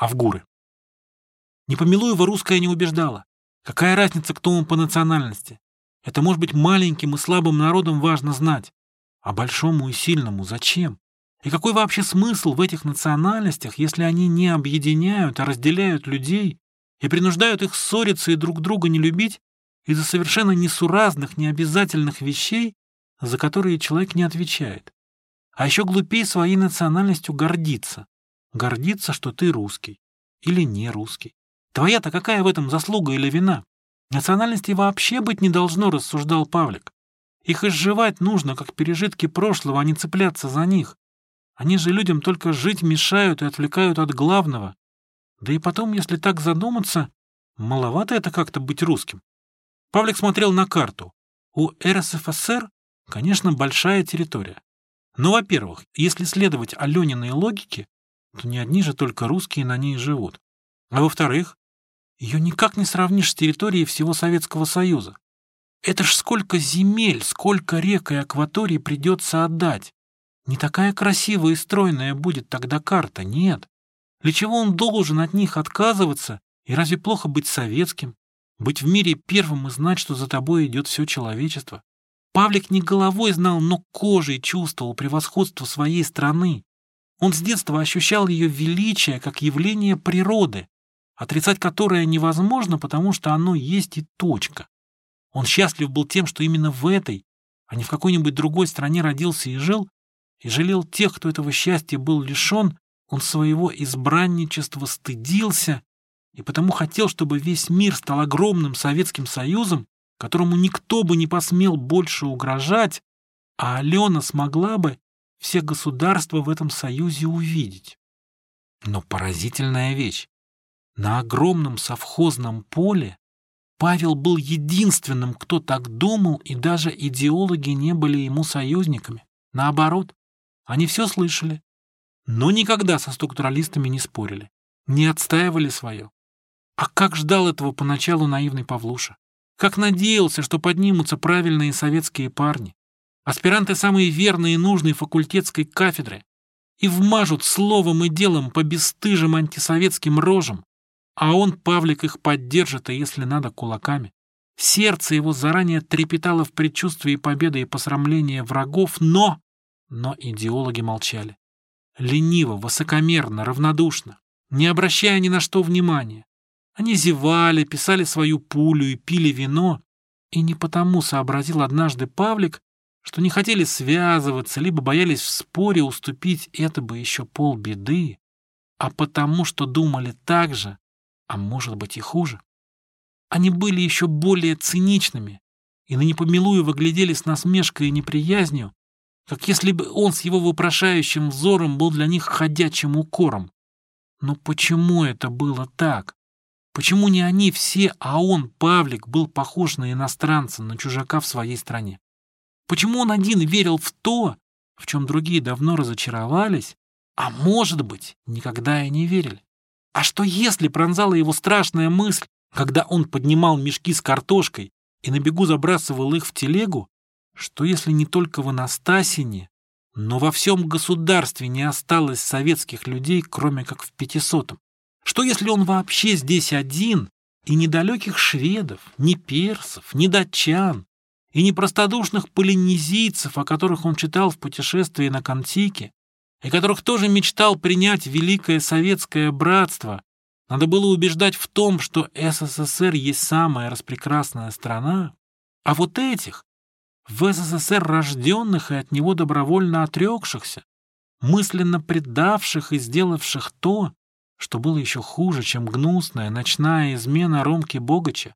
а в гуры. Непомилуева русская не убеждала. Какая разница, кто он по национальности? Это может быть маленьким и слабым народом важно знать. А большому и сильному зачем? И какой вообще смысл в этих национальностях, если они не объединяют, а разделяют людей и принуждают их ссориться и друг друга не любить из-за совершенно несуразных, необязательных вещей, за которые человек не отвечает? А еще глупее своей национальностью гордиться. Гордиться, что ты русский или не русский. Твоя-то какая в этом заслуга или вина? Национальности вообще быть не должно, рассуждал Павлик. Их изживать нужно, как пережитки прошлого, а не цепляться за них. Они же людям только жить мешают и отвлекают от главного. Да и потом, если так задуматься, маловато это как-то быть русским. Павлик смотрел на карту. У РСФСР, конечно, большая территория. Но, во-первых, если следовать Алёниной логике, то не одни же только русские на ней живут. А во-вторых, ее никак не сравнишь с территорией всего Советского Союза. Это ж сколько земель, сколько рек и акваторий придется отдать. Не такая красивая и стройная будет тогда карта, нет. Для чего он должен от них отказываться, и разве плохо быть советским? Быть в мире первым и знать, что за тобой идет все человечество? Павлик не головой знал, но кожей чувствовал превосходство своей страны. Он с детства ощущал ее величие как явление природы, отрицать которое невозможно, потому что оно есть и точка. Он счастлив был тем, что именно в этой, а не в какой-нибудь другой стране родился и жил, и жалел тех, кто этого счастья был лишен, он своего избранничества стыдился и потому хотел, чтобы весь мир стал огромным Советским Союзом, которому никто бы не посмел больше угрожать, а Алена смогла бы все государства в этом союзе увидеть. Но поразительная вещь. На огромном совхозном поле Павел был единственным, кто так думал, и даже идеологи не были ему союзниками. Наоборот, они все слышали, но никогда со структуралистами не спорили, не отстаивали свое. А как ждал этого поначалу наивный Павлуша? Как надеялся, что поднимутся правильные советские парни, аспиранты самые верные и нужные факультетской кафедры, и вмажут словом и делом по бесстыжим антисоветским рожам, а он, Павлик, их поддержит, и если надо, кулаками. Сердце его заранее трепетало в предчувствии победы и посрамления врагов, но... Но идеологи молчали. Лениво, высокомерно, равнодушно, не обращая ни на что внимания. Они зевали, писали свою пулю и пили вино, и не потому сообразил однажды Павлик, что не хотели связываться, либо боялись в споре уступить, это бы еще полбеды, а потому что думали так же, а может быть и хуже. Они были еще более циничными и на Непомилуева глядели с насмешкой и неприязнью, как если бы он с его вопрошающим взором был для них ходячим укором. Но почему это было так? Почему не они все, а он, Павлик, был похож на иностранца, на чужака в своей стране? Почему он один верил в то, в чем другие давно разочаровались, а может быть, никогда и не верили? А что если пронзала его страшная мысль, когда он поднимал мешки с картошкой и на бегу забрасывал их в телегу, что если не только в Анастасине, но во всем государстве не осталось советских людей, кроме как в пятисотом? Что если он вообще здесь один, и недалеких шведов, ни персов, ни датчан, и не простодушных полинезийцев, о которых он читал в путешествии на Контике, и которых тоже мечтал принять великое советское братство, надо было убеждать в том, что СССР есть самая распрекрасная страна, а вот этих, в СССР рожденных и от него добровольно отрекшихся, мысленно предавших и сделавших то, что было еще хуже, чем гнусная ночная измена Ромки Богача.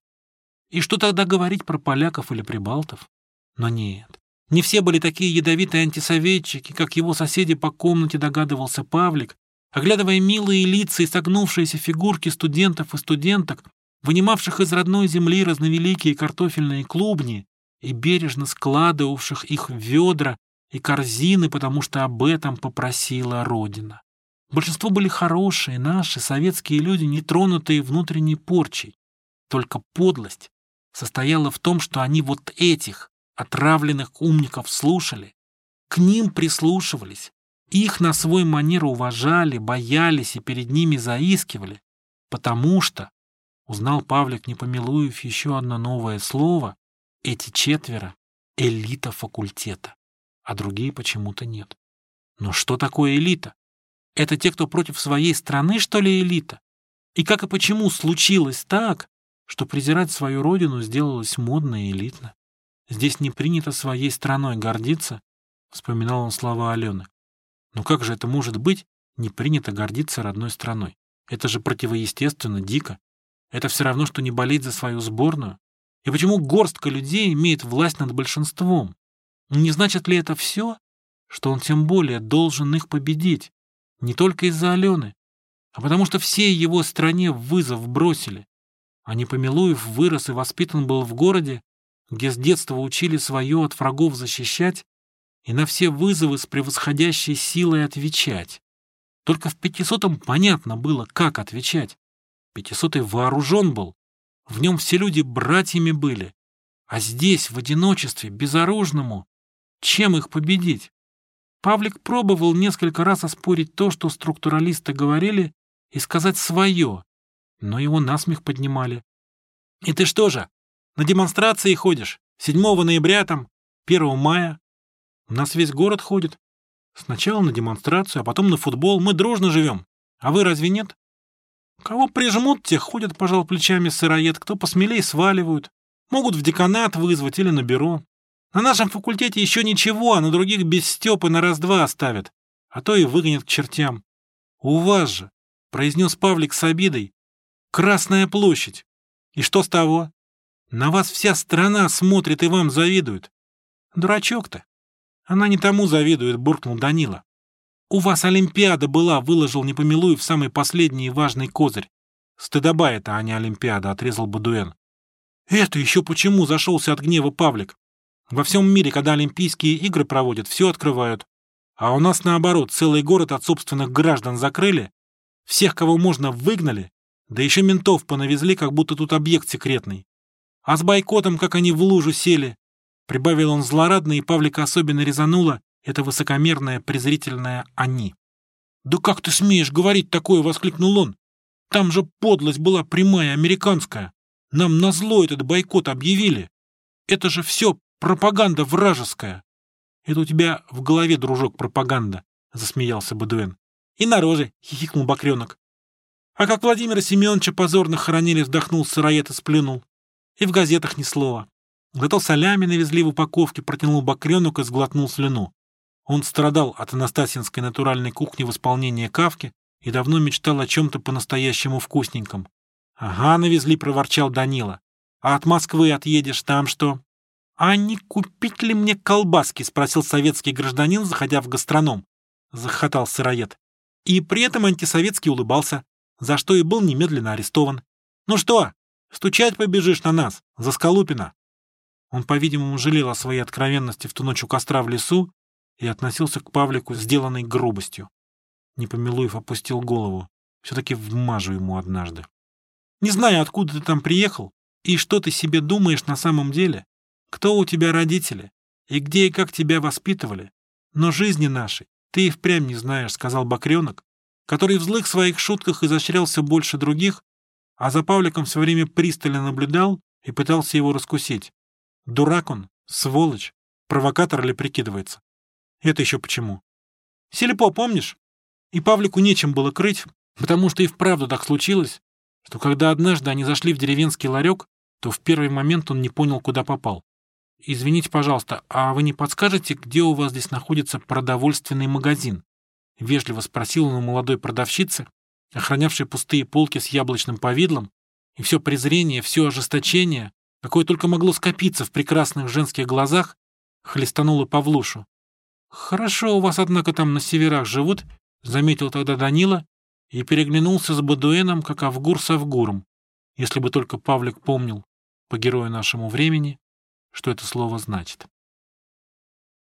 И что тогда говорить про поляков или прибалтов? Но нет, не все были такие ядовитые антисоветчики, как его соседи по комнате догадывался Павлик, оглядывая милые лица и согнувшиеся фигурки студентов и студенток, вынимавших из родной земли разновеликие картофельные клубни и бережно складывавших их в ведра и корзины, потому что об этом попросила Родина. Большинство были хорошие, наши, советские люди, не тронутые внутренней порчей. Только подлость состояла в том, что они вот этих, отравленных умников слушали, к ним прислушивались, Их на свой манер уважали, боялись и перед ними заискивали, потому что, узнал Павлик Непомилуев еще одно новое слово, эти четверо — элита факультета, а другие почему-то нет. Но что такое элита? Это те, кто против своей страны, что ли, элита? И как и почему случилось так, что презирать свою родину сделалось модно и элитно? Здесь не принято своей страной гордиться, вспоминал он слова Алены. Но как же это может быть, не принято гордиться родной страной? Это же противоестественно, дико. Это все равно, что не болеть за свою сборную. И почему горстка людей имеет власть над большинством? Не значит ли это все, что он тем более должен их победить? Не только из-за Алены, а потому что все его стране вызов бросили. А Непомилуев вырос и воспитан был в городе, где с детства учили свое от врагов защищать и на все вызовы с превосходящей силой отвечать. Только в пятисотом понятно было, как отвечать. Пятисотый вооружен был, в нем все люди братьями были, а здесь, в одиночестве, безоружному, чем их победить? Павлик пробовал несколько раз оспорить то, что структуралисты говорили, и сказать свое, но его насмех поднимали. «И ты что же, на демонстрации ходишь? 7 ноября там, 1 мая?» У нас весь город ходит. Сначала на демонстрацию, а потом на футбол. Мы дружно живем. А вы разве нет? Кого прижмут, тех ходят, пожал плечами сыроед. Кто посмелее сваливают. Могут в деканат вызвать или на бюро. На нашем факультете еще ничего, а на других без Степы на раз-два оставят. А то и выгонят к чертям. У вас же, произнес Павлик с обидой, Красная площадь. И что с того? На вас вся страна смотрит и вам завидует. Дурачок-то. Она не тому завидует, буркнул Данила. У вас Олимпиада была, выложил Непомилуев самый последний и важный козырь. Стыдоба это, а не Олимпиада, отрезал Бадуэн. Это еще почему зашелся от гнева Павлик? Во всем мире, когда Олимпийские игры проводят, все открывают. А у нас наоборот, целый город от собственных граждан закрыли, всех, кого можно, выгнали, да еще ментов понавезли, как будто тут объект секретный. А с бойкотом, как они в лужу сели, Прибавил он злорадно, и Павлика особенно резануло это высокомерное, презрительное «они». «Да как ты смеешь говорить такое?» — воскликнул он. «Там же подлость была прямая, американская. Нам назло этот бойкот объявили. Это же все пропаганда вражеская». «Это у тебя в голове, дружок, пропаганда», — засмеялся Бадуэн. «И на роже», — хихикнул Бакренок. «А как Владимира Семеновича позорно хоронили, вздохнул сыроед и сплюнул. И в газетах ни слова. Зато солями навезли в упаковке, протянул бакренок и сглотнул слюну. Он страдал от анастасинской натуральной кухни в исполнении кавки и давно мечтал о чем-то по-настоящему вкусненьком. «Ага, навезли», — проворчал Данила. «А от Москвы отъедешь, там что?» «А не купить ли мне колбаски?» — спросил советский гражданин, заходя в гастроном. Захотал сыроед. И при этом антисоветский улыбался, за что и был немедленно арестован. «Ну что, стучать побежишь на нас, за Скалупина?» Он, по-видимому, жалел о своей откровенности в ту ночь у костра в лесу и относился к Павлику сделанной грубостью. Непомилуев опустил голову. Все-таки вмажу ему однажды. «Не знаю, откуда ты там приехал и что ты себе думаешь на самом деле, кто у тебя родители и где и как тебя воспитывали, но жизни нашей ты и впрямь не знаешь», — сказал Бакренок, который в злых своих шутках изощрялся больше других, а за Павликом все время пристально наблюдал и пытался его раскусить. Дурак он, сволочь, провокатор или прикидывается? Это еще почему? Селепо, помнишь? И Павлику нечем было крыть, потому что и вправду так случилось, что когда однажды они зашли в деревенский ларек, то в первый момент он не понял, куда попал. «Извините, пожалуйста, а вы не подскажете, где у вас здесь находится продовольственный магазин?» — вежливо спросил он у молодой продавщицы, охранявшей пустые полки с яблочным повидлом, и все презрение, все ожесточение, какое только могло скопиться в прекрасных женских глазах, хлестануло Павлушу. «Хорошо у вас, однако, там на северах живут», — заметил тогда Данила и переглянулся с Бадуэном, как Авгур с Авгуром, если бы только Павлик помнил, по герою нашему времени, что это слово значит.